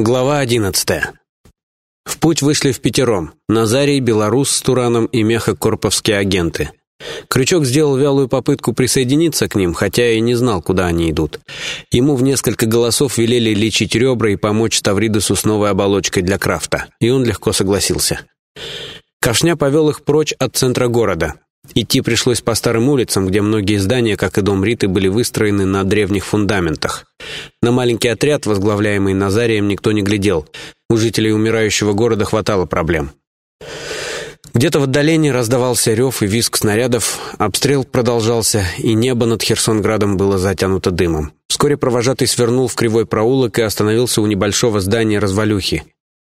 Глава одиннадцатая. В путь вышли в пятером. Назарий, Белорус с Тураном и мехокорповские агенты. Крючок сделал вялую попытку присоединиться к ним, хотя и не знал, куда они идут. Ему в несколько голосов велели лечить ребра и помочь Ставридесу с новой оболочкой для крафта, и он легко согласился. Ковшня повел их прочь от центра города. Идти пришлось по старым улицам, где многие здания, как и дом Риты, были выстроены на древних фундаментах. На маленький отряд, возглавляемый Назарием, никто не глядел. У жителей умирающего города хватало проблем. Где-то в отдалении раздавался рев и визг снарядов, обстрел продолжался, и небо над Херсонградом было затянуто дымом. Вскоре провожатый свернул в кривой проулок и остановился у небольшого здания развалюхи.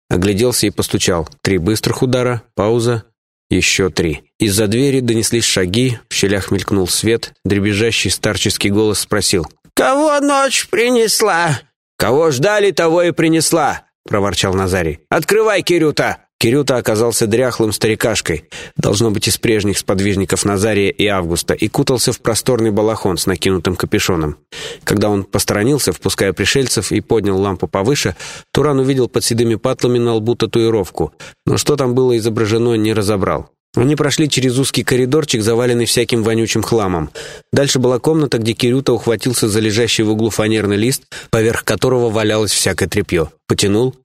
Огляделся и постучал. Три быстрых удара, пауза, еще три. Из-за двери донеслись шаги, в щелях мелькнул свет, дребезжащий старческий голос спросил. «Кого ночь принесла?» «Кого ждали, того и принесла», — проворчал Назарий. «Открывай, Кирюта!» Кирюта оказался дряхлым старикашкой, должно быть из прежних сподвижников Назария и Августа, и кутался в просторный балахон с накинутым капюшоном. Когда он посторонился, впуская пришельцев, и поднял лампу повыше, Туран увидел под седыми патлами на лбу татуировку, но что там было изображено, не разобрал. Они прошли через узкий коридорчик, заваленный всяким вонючим хламом. Дальше была комната, где Кирюта ухватился за лежащий в углу фанерный лист, поверх которого валялось всякое тряпье. Потянул,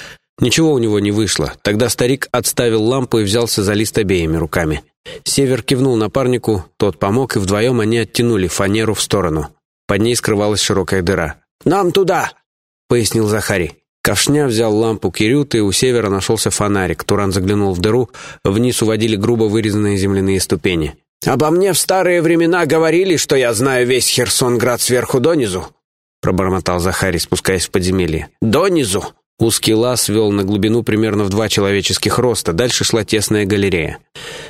Ничего у него не вышло. Тогда старик отставил лампу и взялся за лист обеими руками. Север кивнул напарнику, тот помог, и вдвоем они оттянули фанеру в сторону. Под ней скрывалась широкая дыра. «Нам туда!» — пояснил Захарий. Ковшня взял лампу Кирюты, и у севера нашелся фонарик. Туран заглянул в дыру, вниз уводили грубо вырезанные земляные ступени. «Обо мне в старые времена говорили, что я знаю весь Херсонград сверху донизу», — пробормотал Захарий, спускаясь в подземелье. «Донизу!» Узкий лаз вел на глубину примерно в два человеческих роста, дальше шла тесная галерея.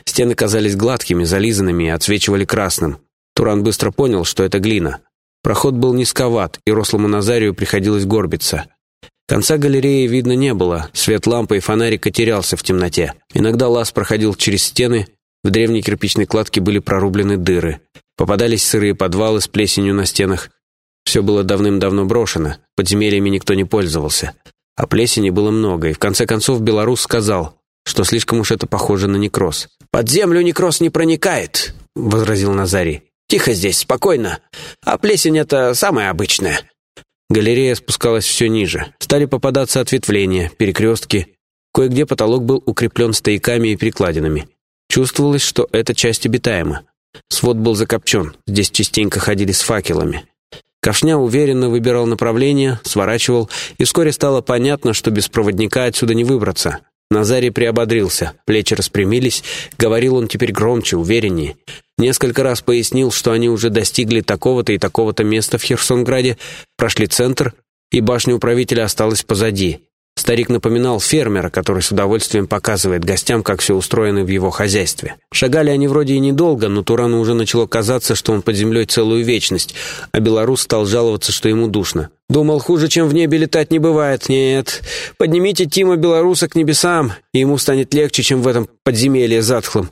Стены казались гладкими, зализанными и отсвечивали красным. Туран быстро понял, что это глина. Проход был низковат, и рослому Назарию приходилось горбиться. Конца галереи видно не было, свет лампы и фонарика терялся в темноте. Иногда лаз проходил через стены, в древней кирпичной кладке были прорублены дыры. Попадались сырые подвалы с плесенью на стенах. Все было давным-давно брошено, подземельями никто не пользовался. А плесени было много, и в конце концов белорус сказал, что слишком уж это похоже на некроз. «Под землю некроз не проникает», — возразил Назарий. «Тихо здесь, спокойно. А плесень — это самое обычное». Галерея спускалась все ниже. Стали попадаться ответвления, перекрестки. Кое-где потолок был укреплен стояками и перекладинами. Чувствовалось, что эта часть обитаема. Свод был закопчен, здесь частенько ходили с факелами. Ковшня уверенно выбирал направление, сворачивал, и вскоре стало понятно, что без проводника отсюда не выбраться. Назарий приободрился, плечи распрямились, говорил он теперь громче, увереннее. Несколько раз пояснил, что они уже достигли такого-то и такого-то места в Херсонграде, прошли центр, и башня управителя осталась позади. Старик напоминал фермера, который с удовольствием показывает гостям, как все устроено в его хозяйстве. Шагали они вроде и недолго, но Турану уже начало казаться, что он под землей целую вечность, а белорус стал жаловаться, что ему душно. Думал, хуже, чем в небе летать не бывает. Нет, поднимите Тима Белоруса к небесам, и ему станет легче, чем в этом подземелье затхлом.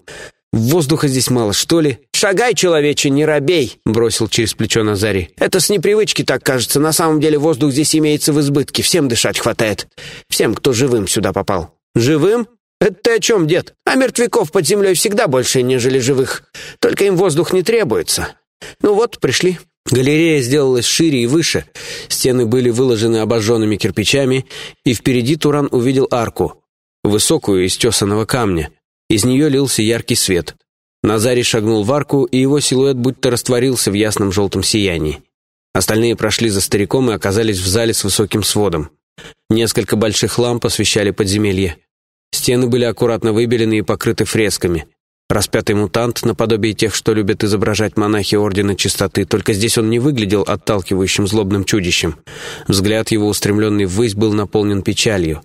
Воздуха здесь мало, что ли? «Шагай, человече, не робей!» — бросил через плечо Назарий. «Это с непривычки так кажется. На самом деле воздух здесь имеется в избытке. Всем дышать хватает. Всем, кто живым сюда попал». «Живым? Это ты о чем, дед? А мертвяков под землей всегда больше, нежели живых. Только им воздух не требуется. Ну вот, пришли». Галерея сделалась шире и выше. Стены были выложены обожженными кирпичами, и впереди Туран увидел арку, высокую из тесаного камня. Из нее лился яркий свет. Назарий шагнул в арку, и его силуэт будто растворился в ясном желтом сиянии. Остальные прошли за стариком и оказались в зале с высоким сводом. Несколько больших ламп освещали подземелье. Стены были аккуратно выбелены и покрыты фресками. Распятый мутант, наподобие тех, что любят изображать монахи Ордена Чистоты, только здесь он не выглядел отталкивающим злобным чудищем. Взгляд его, устремленный ввысь, был наполнен печалью.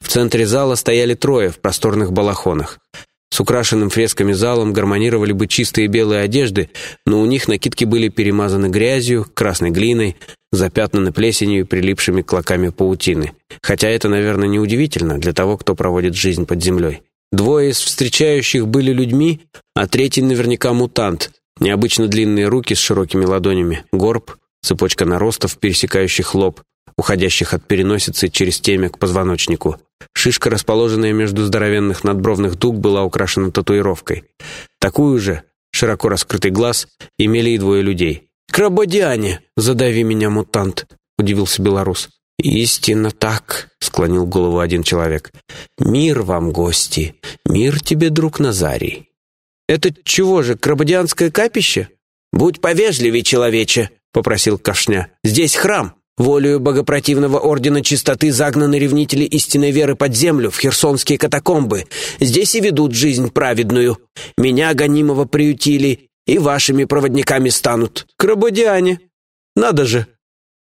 В центре зала стояли трое в просторных балахонах. С украшенным фресками залом гармонировали бы чистые белые одежды, но у них накидки были перемазаны грязью, красной глиной, запятнаны плесенью и прилипшими клоками паутины. Хотя это, наверное, неудивительно для того, кто проводит жизнь под землей. Двое из встречающих были людьми, а третий наверняка мутант. Необычно длинные руки с широкими ладонями, горб, цепочка наростов, пересекающих лоб, уходящих от переносицы через темя к позвоночнику. Шишка, расположенная между здоровенных надбровных дуг, была украшена татуировкой. Такую же, широко раскрытый глаз, имели и двое людей. «Крабодиане! Задави меня, мутант!» — удивился белорус. «Истинно так», — склонил голову один человек. «Мир вам, гости! Мир тебе, друг Назарий!» «Это чего же, крабодианское капище?» «Будь повежливей, человече!» — попросил Кашня. «Здесь храм!» Волею богопротивного ордена чистоты загнаны ревнители истинной веры под землю, в херсонские катакомбы. Здесь и ведут жизнь праведную. Меня, гонимого, приютили, и вашими проводниками станут. Крабодиане. Надо же!»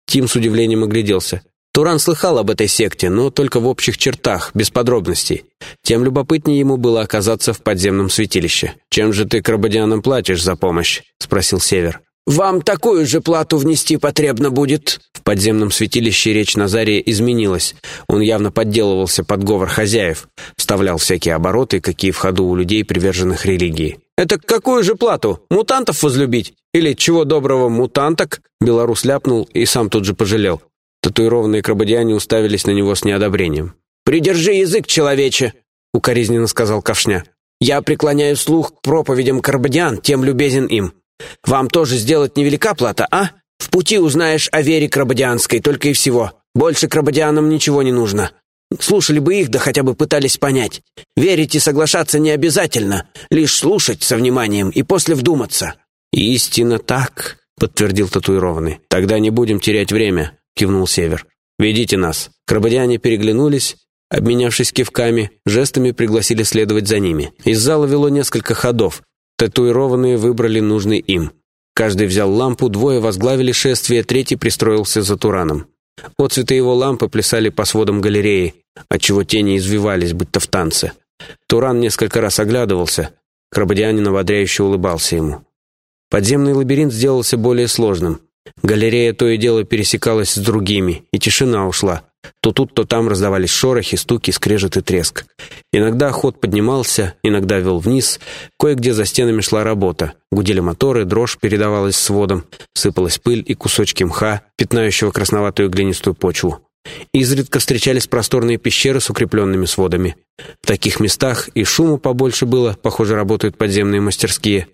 Тим с удивлением огляделся. Туран слыхал об этой секте, но только в общих чертах, без подробностей. Тем любопытнее ему было оказаться в подземном святилище. «Чем же ты крабодианам платишь за помощь?» — спросил Север. «Вам такую же плату внести потребно будет». В подземном святилище речь Назария изменилась. Он явно подделывался под говор хозяев, вставлял всякие обороты, какие в ходу у людей, приверженных религии. «Это какую же плату? Мутантов возлюбить? Или, чего доброго, мутанток?» Белорус ляпнул и сам тут же пожалел. Татуированные крабодиане уставились на него с неодобрением. «Придержи язык, человече!» — укоризненно сказал Ковшня. «Я преклоняю слух к проповедям крабодиан, тем любезен им. Вам тоже сделать невелика плата, а? В пути узнаешь о вере крабодианской, только и всего. Больше крабодианам ничего не нужно. Слушали бы их, да хотя бы пытались понять. Верить и соглашаться не обязательно, лишь слушать со вниманием и после вдуматься». «Истинно так», — подтвердил татуированный. «Тогда не будем терять время», — кивнул Север. «Ведите нас». Крабодиане переглянулись, обменявшись кивками, жестами пригласили следовать за ними. Из зала вело несколько ходов, Татуированные выбрали нужный им. Каждый взял лампу, двое возглавили шествие, третий пристроился за Тураном. Отцветы его лампы плясали по сводам галереи, отчего тени извивались, будто в танце. Туран несколько раз оглядывался. Крабодианин ободряюще улыбался ему. Подземный лабиринт сделался более сложным. Галерея то и дело пересекалась с другими, и тишина ушла. То тут, то там раздавались шорохи, стуки, скрежет и треск. Иногда ход поднимался, иногда вел вниз. Кое-где за стенами шла работа. Гудели моторы, дрожь передавалась сводом, сыпалась пыль и кусочки мха, пятнающего красноватую глинистую почву. Изредка встречались просторные пещеры с укрепленными сводами. В таких местах и шуму побольше было, похоже, работают подземные мастерские.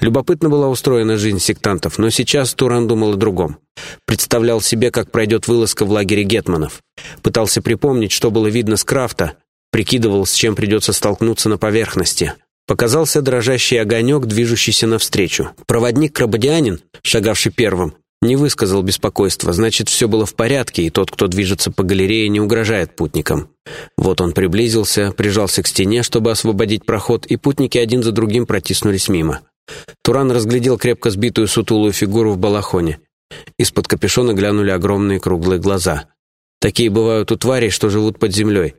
Любопытно была устроена жизнь сектантов, но сейчас Туран думал о другом. Представлял себе, как пройдет вылазка в лагере гетманов. Пытался припомнить, что было видно с крафта, прикидывал, с чем придется столкнуться на поверхности. Показался дрожащий огонек, движущийся навстречу. Проводник-крабодианин, шагавший первым, не высказал беспокойства, значит, все было в порядке, и тот, кто движется по галерее, не угрожает путникам. Вот он приблизился, прижался к стене, чтобы освободить проход, и путники один за другим протиснулись мимо. Туран разглядел крепко сбитую сутулую фигуру в балахоне. Из-под капюшона глянули огромные круглые глаза. Такие бывают у тварей, что живут под землей.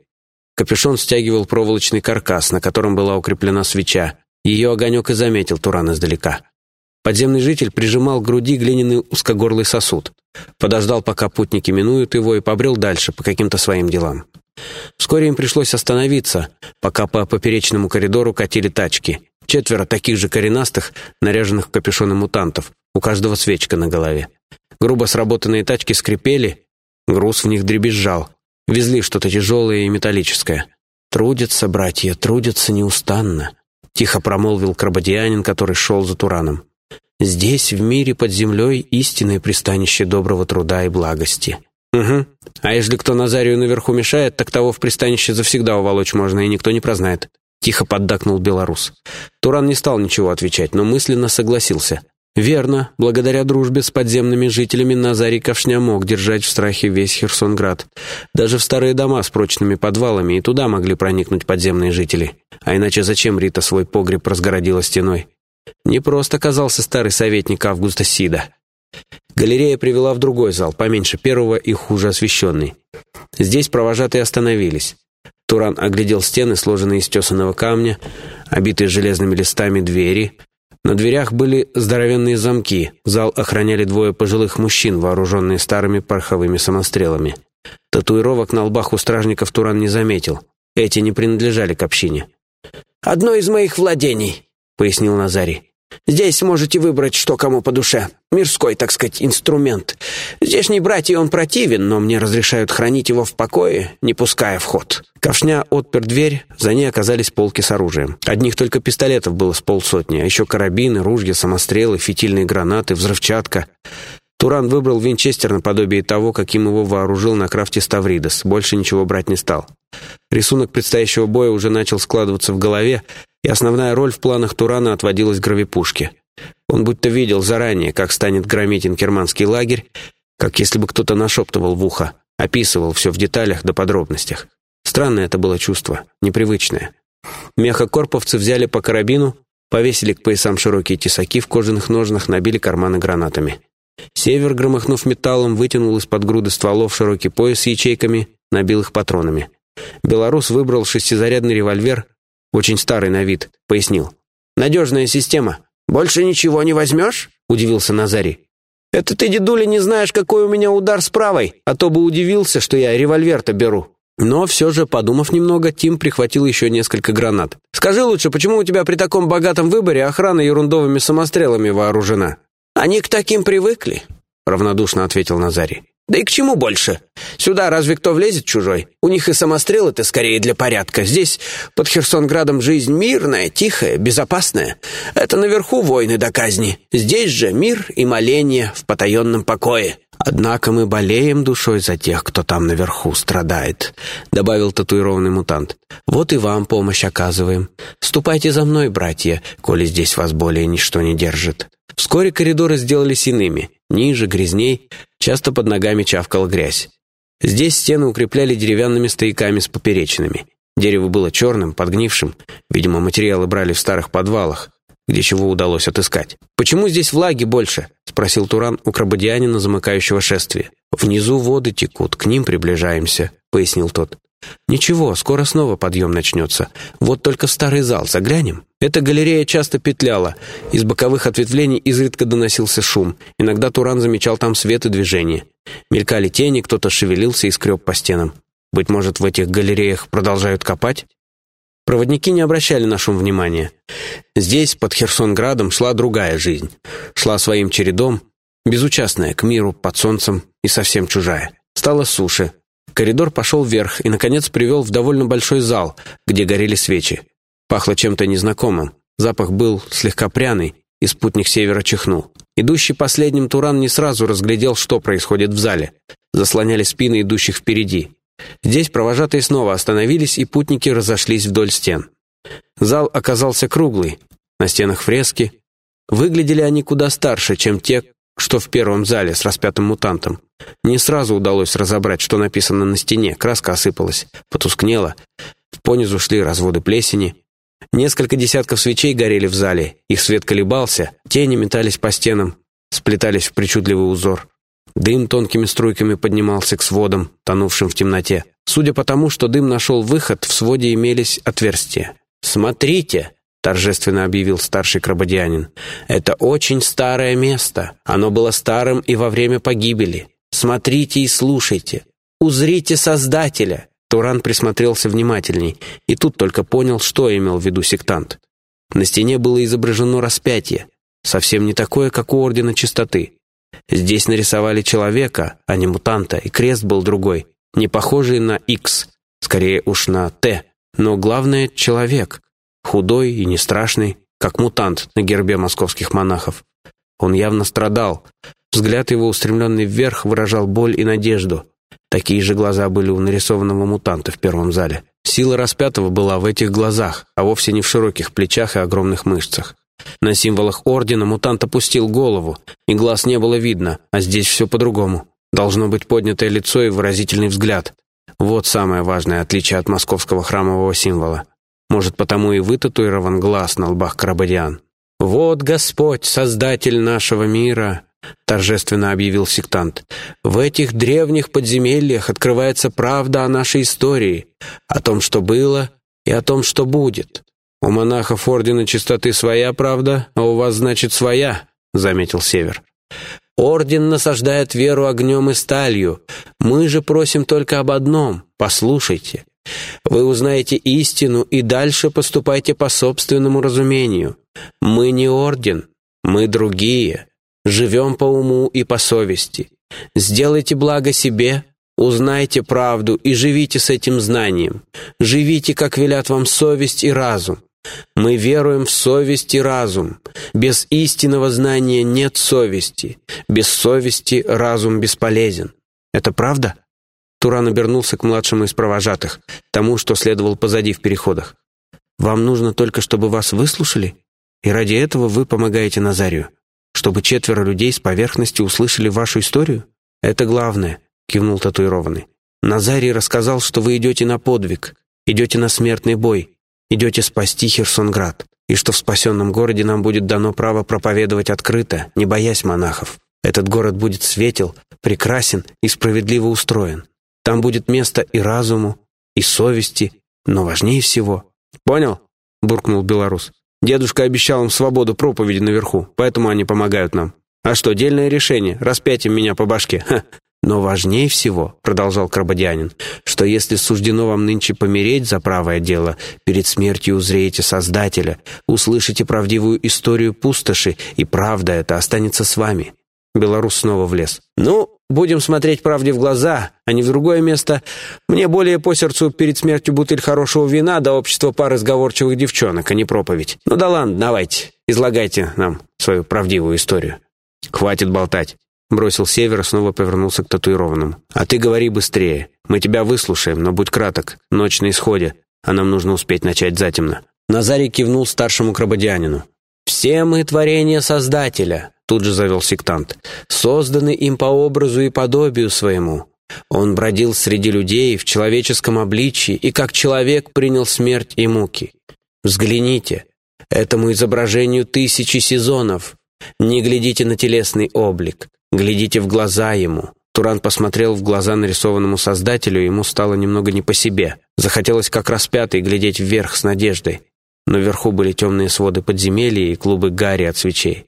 Капюшон стягивал проволочный каркас, на котором была укреплена свеча. Ее огонек и заметил Туран издалека. Подземный житель прижимал к груди глиняный узкогорлый сосуд. Подождал, пока путники минуют его, и побрел дальше по каким-то своим делам. Вскоре им пришлось остановиться, пока по поперечному коридору катили тачки. Четверо таких же коренастых, наряженных в капюшоны мутантов, у каждого свечка на голове. Грубо сработанные тачки скрипели, груз в них дребезжал. Везли что-то тяжелое и металлическое. «Трудятся, братья, трудятся неустанно», — тихо промолвил крабодианин, который шел за Тураном. Здесь, в мире под землей, истинное пристанище доброго труда и благости. Угу. А если кто Назарию наверху мешает, так того в пристанище завсегда уволочь можно, и никто не прознает. Тихо поддакнул белорус. Туран не стал ничего отвечать, но мысленно согласился. Верно, благодаря дружбе с подземными жителями Назарий Ковшня мог держать в страхе весь Херсонград. Даже в старые дома с прочными подвалами и туда могли проникнуть подземные жители. А иначе зачем Рита свой погреб разгородила стеной? Не просто оказался старый советник Августа Сида. Галерея привела в другой зал, поменьше первого и хуже освещенный. Здесь провожатые остановились. Туран оглядел стены, сложенные из тесаного камня, обитые железными листами двери. На дверях были здоровенные замки. Зал охраняли двое пожилых мужчин, вооруженные старыми пороховыми самострелами. Татуировок на лбах у стражников Туран не заметил. Эти не принадлежали к общине. «Одно из моих владений», пояснил Назарий. Здесь можете выбрать, что кому по душе. Мирской, так сказать, инструмент. Здешний братья он противен, но мне разрешают хранить его в покое, не пуская в ход». Ковшня отпер дверь, за ней оказались полки с оружием. Одних только пистолетов было с полсотни, а еще карабины, ружья, самострелы, фитильные гранаты, взрывчатка. Туран выбрал винчестер наподобие того, каким его вооружил на крафте Ставридос. Больше ничего брать не стал. Рисунок предстоящего боя уже начал складываться в голове, и основная роль в планах Турана отводилась гравипушке. Он будто видел заранее, как станет громить инкерманский лагерь, как если бы кто-то нашептывал в ухо, описывал все в деталях до подробностях. Странное это было чувство, непривычное. Мехокорповцы взяли по карабину, повесили к поясам широкие тесаки в кожаных ножнах, набили карманы гранатами. Север, громыхнув металлом, вытянул из-под груды стволов широкий пояс с ячейками, набил их патронами. Белорус выбрал шестизарядный револьвер, очень старый на вид, пояснил. «Надежная система. Больше ничего не возьмешь?» — удивился Назарий. «Это ты, дедуля, не знаешь, какой у меня удар с правой, а то бы удивился, что я револьвер-то беру». Но все же, подумав немного, Тим прихватил еще несколько гранат. «Скажи лучше, почему у тебя при таком богатом выборе охрана ерундовыми самострелами вооружена?» «Они к таким привыкли», — равнодушно ответил Назарий. «Да и к чему больше? Сюда разве кто влезет чужой? У них и самострелы-то скорее для порядка. Здесь, под Херсонградом, жизнь мирная, тихая, безопасная. Это наверху войны до казни. Здесь же мир и моление в потаенном покое». «Однако мы болеем душой за тех, кто там наверху страдает», — добавил татуированный мутант. «Вот и вам помощь оказываем. Ступайте за мной, братья, коли здесь вас более ничто не держит». Вскоре коридоры сделались иными, ниже, грязней, часто под ногами чавкала грязь. Здесь стены укрепляли деревянными стояками с поперечинами. Дерево было черным, подгнившим, видимо, материалы брали в старых подвалах, где чего удалось отыскать. «Почему здесь влаги больше?» — спросил Туран у крабодианина, замыкающего шествие. «Внизу воды текут, к ним приближаемся», — пояснил тот. «Ничего, скоро снова подъем начнется. Вот только старый зал заглянем». Эта галерея часто петляла. Из боковых ответвлений изредка доносился шум. Иногда Туран замечал там свет и движение. Мелькали тени, кто-то шевелился и скреб по стенам. Быть может, в этих галереях продолжают копать? Проводники не обращали на шум внимания. Здесь, под Херсонградом, шла другая жизнь. Шла своим чередом, безучастная к миру, под солнцем и совсем чужая. Стало суше, Коридор пошел вверх и, наконец, привел в довольно большой зал, где горели свечи. Пахло чем-то незнакомым. Запах был слегка пряный, и спутник севера чихнул. Идущий последним Туран не сразу разглядел, что происходит в зале. Заслоняли спины идущих впереди. Здесь провожатые снова остановились, и путники разошлись вдоль стен. Зал оказался круглый, на стенах фрески. Выглядели они куда старше, чем те, что в первом зале с распятым мутантом. Не сразу удалось разобрать, что написано на стене. Краска осыпалась, потускнела. Понизу шли разводы плесени. Несколько десятков свечей горели в зале. Их свет колебался, тени метались по стенам, сплетались в причудливый узор. Дым тонкими струйками поднимался к сводам, тонувшим в темноте. Судя по тому, что дым нашел выход, в своде имелись отверстия. «Смотрите!» — торжественно объявил старший крабодианин. «Это очень старое место. Оно было старым и во время погибели. Смотрите и слушайте. Узрите Создателя». Туран присмотрелся внимательней, и тут только понял, что имел в виду сектант. На стене было изображено распятие, совсем не такое, как у Ордена Чистоты. Здесь нарисовали человека, а не мутанта, и крест был другой, не похожий на X, скорее уж на Т. Но главное — человек, худой и не страшный, как мутант на гербе московских монахов. Он явно страдал. Взгляд его, устремленный вверх, выражал боль и надежду. Такие же глаза были у нарисованного мутанта в первом зале. Сила распятого была в этих глазах, а вовсе не в широких плечах и огромных мышцах. На символах ордена мутант опустил голову, и глаз не было видно, а здесь все по-другому. Должно быть поднятое лицо и выразительный взгляд. Вот самое важное отличие от московского храмового символа. Может, потому и вытатуирован глаз на лбах Карабадиан. «Вот Господь, Создатель нашего мира!» — торжественно объявил сектант. «В этих древних подземельях открывается правда о нашей истории, о том, что было, и о том, что будет. У монахов Ордена Чистоты своя правда, а у вас, значит, своя», — заметил Север. «Орден насаждает веру огнем и сталью. Мы же просим только об одном — послушайте. Вы узнаете истину и дальше поступайте по собственному разумению. Мы не орден, мы другие. Живем по уму и по совести. Сделайте благо себе, узнайте правду и живите с этим знанием. Живите, как велят вам совесть и разум. Мы веруем в совесть и разум. Без истинного знания нет совести. Без совести разум бесполезен. Это правда? Туран обернулся к младшему из провожатых, тому, что следовал позади в переходах. «Вам нужно только, чтобы вас выслушали? И ради этого вы помогаете Назарию? Чтобы четверо людей с поверхности услышали вашу историю? Это главное», — кивнул татуированный. «Назарий рассказал, что вы идете на подвиг, идете на смертный бой, идете спасти Херсонград, и что в спасенном городе нам будет дано право проповедовать открыто, не боясь монахов. Этот город будет светел, прекрасен и справедливо устроен. Там будет место и разуму, и совести, но важнее всего... «Понял?» — буркнул белорус. «Дедушка обещал им свободу проповеди наверху, поэтому они помогают нам. А что, дельное решение, распять им меня по башке? Ха. Но важнее всего, — продолжал Крабодианин, — что если суждено вам нынче помереть за правое дело, перед смертью узреете Создателя, услышите правдивую историю пустоши, и правда это останется с вами». Белорус снова влез. «Ну, будем смотреть правде в глаза, а не в другое место. Мне более по сердцу перед смертью бутыль хорошего вина до общества пары сговорчивых девчонок, а не проповедь. Ну да ладно, давайте, излагайте нам свою правдивую историю». «Хватит болтать», — бросил Север снова повернулся к татуированному. «А ты говори быстрее. Мы тебя выслушаем, но будь краток. Ночь на исходе, а нам нужно успеть начать затемно». Назарий кивнул старшему крабодианину. «Все мы творения Создателя», — тут же завел сектант, «созданы им по образу и подобию своему. Он бродил среди людей в человеческом обличии и как человек принял смерть и муки. Взгляните, этому изображению тысячи сезонов. Не глядите на телесный облик, глядите в глаза ему». Туран посмотрел в глаза нарисованному создателю, ему стало немного не по себе. Захотелось как распятый глядеть вверх с надеждой но вверху были темные своды подземелья и клубы гари от свечей.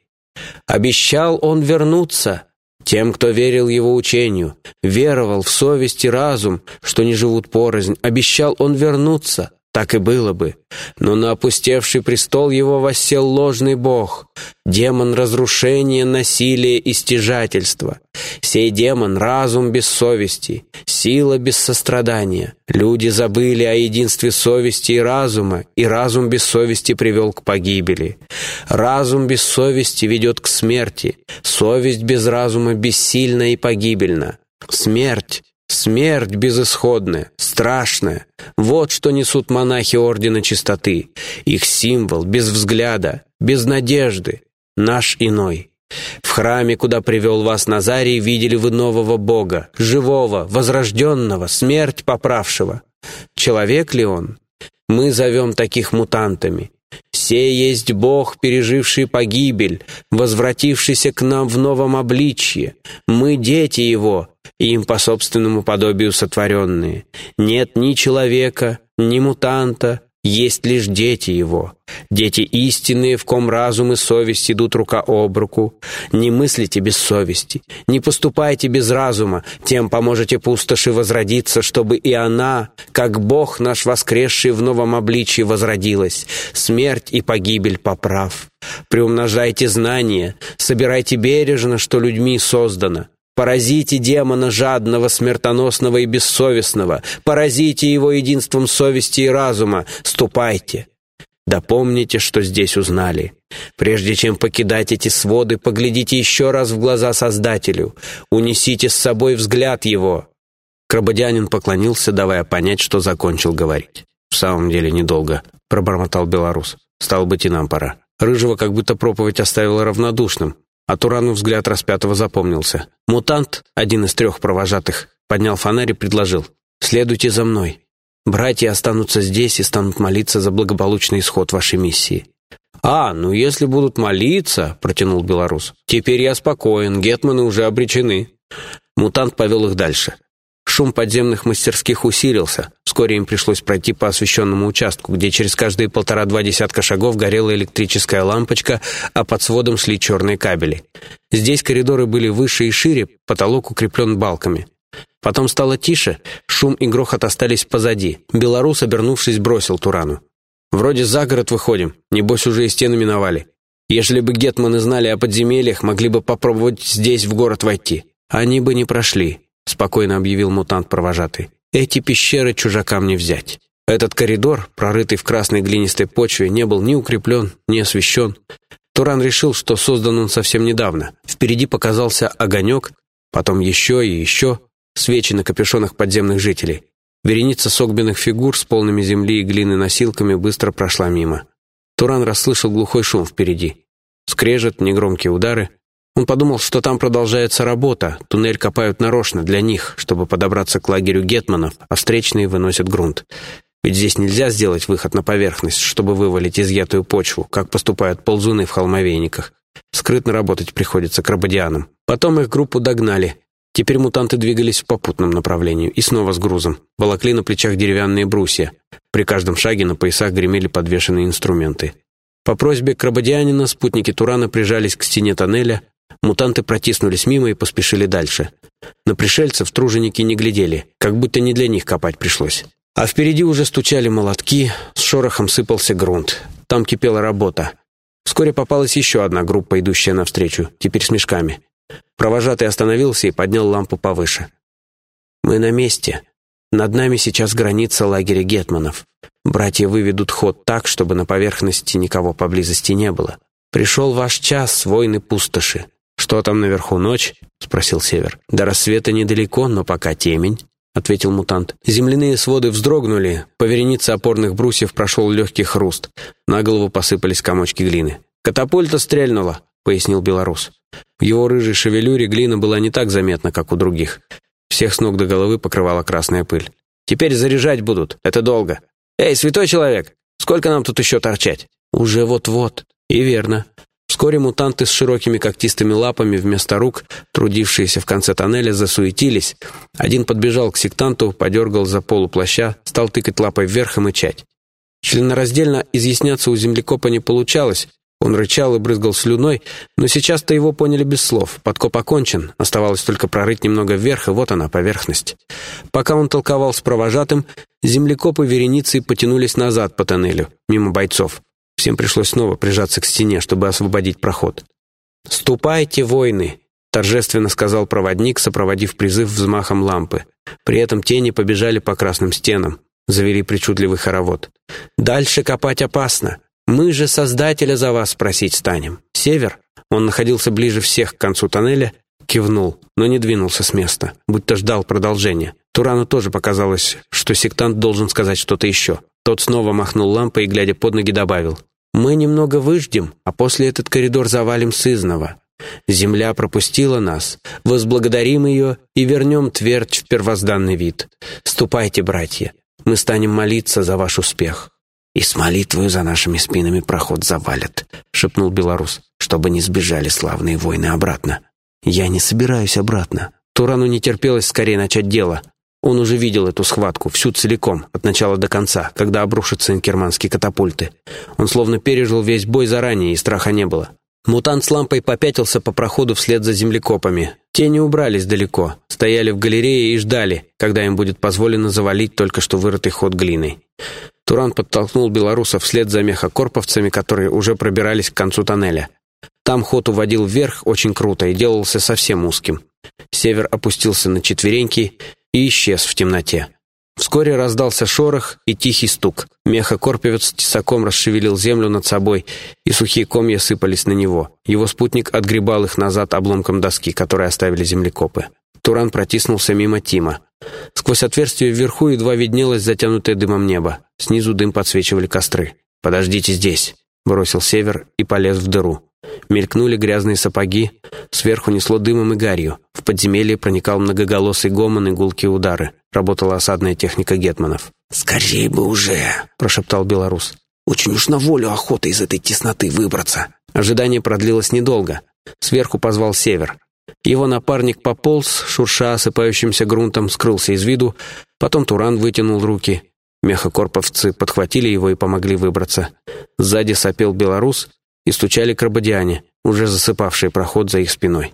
Обещал он вернуться тем, кто верил его учению, веровал в совесть и разум, что не живут порознь, обещал он вернуться, так и было бы. Но на опустевший престол его воссел ложный бог, демон разрушения, насилия и стяжательства. Сей демон — разум без совести, сила без сострадания. Люди забыли о единстве совести и разума, и разум без совести привел к погибели. Разум без совести ведет к смерти, совесть без разума бессильна и погибельна. Смерть Смерть безысходная, страшная. Вот что несут монахи Ордена Чистоты. Их символ, без взгляда, без надежды. Наш иной. В храме, куда привел вас Назарий, видели вы нового Бога, живого, возрожденного, смерть поправшего. Человек ли он? Мы зовем таких мутантами. Все есть Бог, переживший погибель, возвратившийся к нам в новом обличье. Мы дети Его, им по собственному подобию сотворенные. Нет ни человека, ни мутанта, есть лишь дети его. Дети истинные, в ком разум и совесть идут рука об руку. Не мыслите без совести, не поступайте без разума, тем поможете пустоши возродиться, чтобы и она, как Бог наш воскресший в новом обличии, возродилась. Смерть и погибель поправ. Приумножайте знания, собирайте бережно, что людьми создано. Поразите демона жадного, смертоносного и бессовестного. Поразите его единством совести и разума. Ступайте. Да помните, что здесь узнали. Прежде чем покидать эти своды, поглядите еще раз в глаза Создателю. Унесите с собой взгляд его». Крабодянин поклонился, давая понять, что закончил говорить. «В самом деле недолго», — пробормотал белорус. «Стало быть, и нам пора». Рыжего как будто проповедь оставила равнодушным. А Турану взгляд распятого запомнился. Мутант, один из трех провожатых, поднял фонарь и предложил. «Следуйте за мной. Братья останутся здесь и станут молиться за благополучный исход вашей миссии». «А, ну если будут молиться», — протянул белорус. «Теперь я спокоен, гетманы уже обречены». Мутант повел их дальше. Шум подземных мастерских усилился. Вскоре им пришлось пройти по освещенному участку, где через каждые полтора-два десятка шагов горела электрическая лампочка, а под сводом шли черные кабели. Здесь коридоры были выше и шире, потолок укреплен балками. Потом стало тише, шум и грохот остались позади. Белорус, обернувшись, бросил Турану. Вроде за город выходим, небось уже и стены миновали. Ежели бы гетманы знали о подземельях, могли бы попробовать здесь в город войти. Они бы не прошли, спокойно объявил мутант-провожатый. Эти пещеры чужакам не взять. Этот коридор, прорытый в красной глинистой почве, не был ни укреплен, ни освещен. Туран решил, что создан он совсем недавно. Впереди показался огонек, потом еще и еще, свечи на капюшонах подземных жителей. Вереница согбенных фигур с полными земли и глины носилками быстро прошла мимо. Туран расслышал глухой шум впереди. Скрежет, негромкие удары. Он подумал, что там продолжается работа, туннель копают нарочно для них, чтобы подобраться к лагерю гетманов, а встречные выносят грунт. Ведь здесь нельзя сделать выход на поверхность, чтобы вывалить изъятую почву, как поступают ползуны в холмовейниках. Скрытно работать приходится к. Потом их группу догнали. Теперь мутанты двигались в попутном направлении, и снова с грузом. Волокли на плечах деревянные брусья. При каждом шаге на поясах гремели подвешенные инструменты. По просьбе крабодианина спутники Турана прижались к стене тоннеля, мутанты протиснулись мимо и поспешили дальше. На пришельцев труженики не глядели, как будто не для них копать пришлось. А впереди уже стучали молотки, с шорохом сыпался грунт. Там кипела работа. Вскоре попалась еще одна группа, идущая навстречу, теперь с мешками. Провожатый остановился и поднял лампу повыше. «Мы на месте. Над нами сейчас граница лагеря гетманов. Братья выведут ход так, чтобы на поверхности никого поблизости не было. Пришел ваш час, войны пустоши. Что там наверху, ночь?» — спросил Север. «До рассвета недалеко, но пока темень». — ответил мутант. Земляные своды вздрогнули, по веренице опорных брусьев прошел легкий хруст. На голову посыпались комочки глины. «Катапульта стрельнула», — пояснил белорус. В его рыжей шевелюре глина была не так заметна, как у других. Всех с ног до головы покрывала красная пыль. «Теперь заряжать будут. Это долго. Эй, святой человек, сколько нам тут еще торчать?» «Уже вот-вот. И верно. Вскоре мутанты с широкими когтистыми лапами вместо рук, трудившиеся в конце тоннеля, засуетились. Один подбежал к сектанту, подергал за полу плаща, стал тыкать лапой вверх и мычать. Членораздельно изъясняться у землекопа не получалось. Он рычал и брызгал слюной, но сейчас-то его поняли без слов. Подкоп окончен, оставалось только прорыть немного вверх, и вот она, поверхность. Пока он толковал с провожатым, землекопы вереницей потянулись назад по тоннелю, мимо бойцов. Всем пришлось снова прижаться к стене, чтобы освободить проход. «Ступайте, воины!» — торжественно сказал проводник, сопроводив призыв взмахом лампы. При этом тени побежали по красным стенам, завели причудливый хоровод. «Дальше копать опасно. Мы же Создателя за вас спросить станем. Север?» Он находился ближе всех к концу тоннеля, кивнул, но не двинулся с места, будто ждал продолжения. Турану тоже показалось, что сектант должен сказать что-то еще. Тот снова махнул лампой и, глядя под ноги, добавил. Мы немного выждем, а после этот коридор завалим сызново. Земля пропустила нас, возблагодарим ее и вернем твердь в первозданный вид. Ступайте, братья, мы станем молиться за ваш успех». «И с молитвою за нашими спинами проход завалят», — шепнул белорус, «чтобы не сбежали славные воины обратно». «Я не собираюсь обратно». Турану не терпелось скорее начать дело. Он уже видел эту схватку, всю целиком, от начала до конца, когда обрушатся инкерманские катапульты. Он словно пережил весь бой заранее, и страха не было. Мутант с лампой попятился по проходу вслед за землекопами. Те не убрались далеко, стояли в галерее и ждали, когда им будет позволено завалить только что вырытый ход глиной. Туран подтолкнул белорусов вслед за мехокорповцами, которые уже пробирались к концу тоннеля. Там ход уводил вверх очень круто и делался совсем узким. Север опустился на четвереньки и исчез в темноте. Вскоре раздался шорох и тихий стук. Мехокорпевец тесаком расшевелил землю над собой, и сухие комья сыпались на него. Его спутник отгребал их назад обломком доски, которые оставили землекопы. Туран протиснулся мимо Тима. Сквозь отверстие вверху едва виднелось затянутое дымом небо. Снизу дым подсвечивали костры. «Подождите здесь», — бросил Север и полез в дыру. Мелькнули грязные сапоги, сверху несло дымом и гарью. В подземелье проникал многоголосый гомон и гулкие удары. Работала осадная техника гетманов. «Скорей бы уже!» — прошептал белорус. «Очень уж на волю охота из этой тесноты выбраться!» Ожидание продлилось недолго. Сверху позвал север. Его напарник пополз, шурша осыпающимся грунтом, скрылся из виду. Потом Туран вытянул руки. Мехокорповцы подхватили его и помогли выбраться. Сзади сопел белорус, и стучали крабодиане, уже засыпавшие проход за их спиной.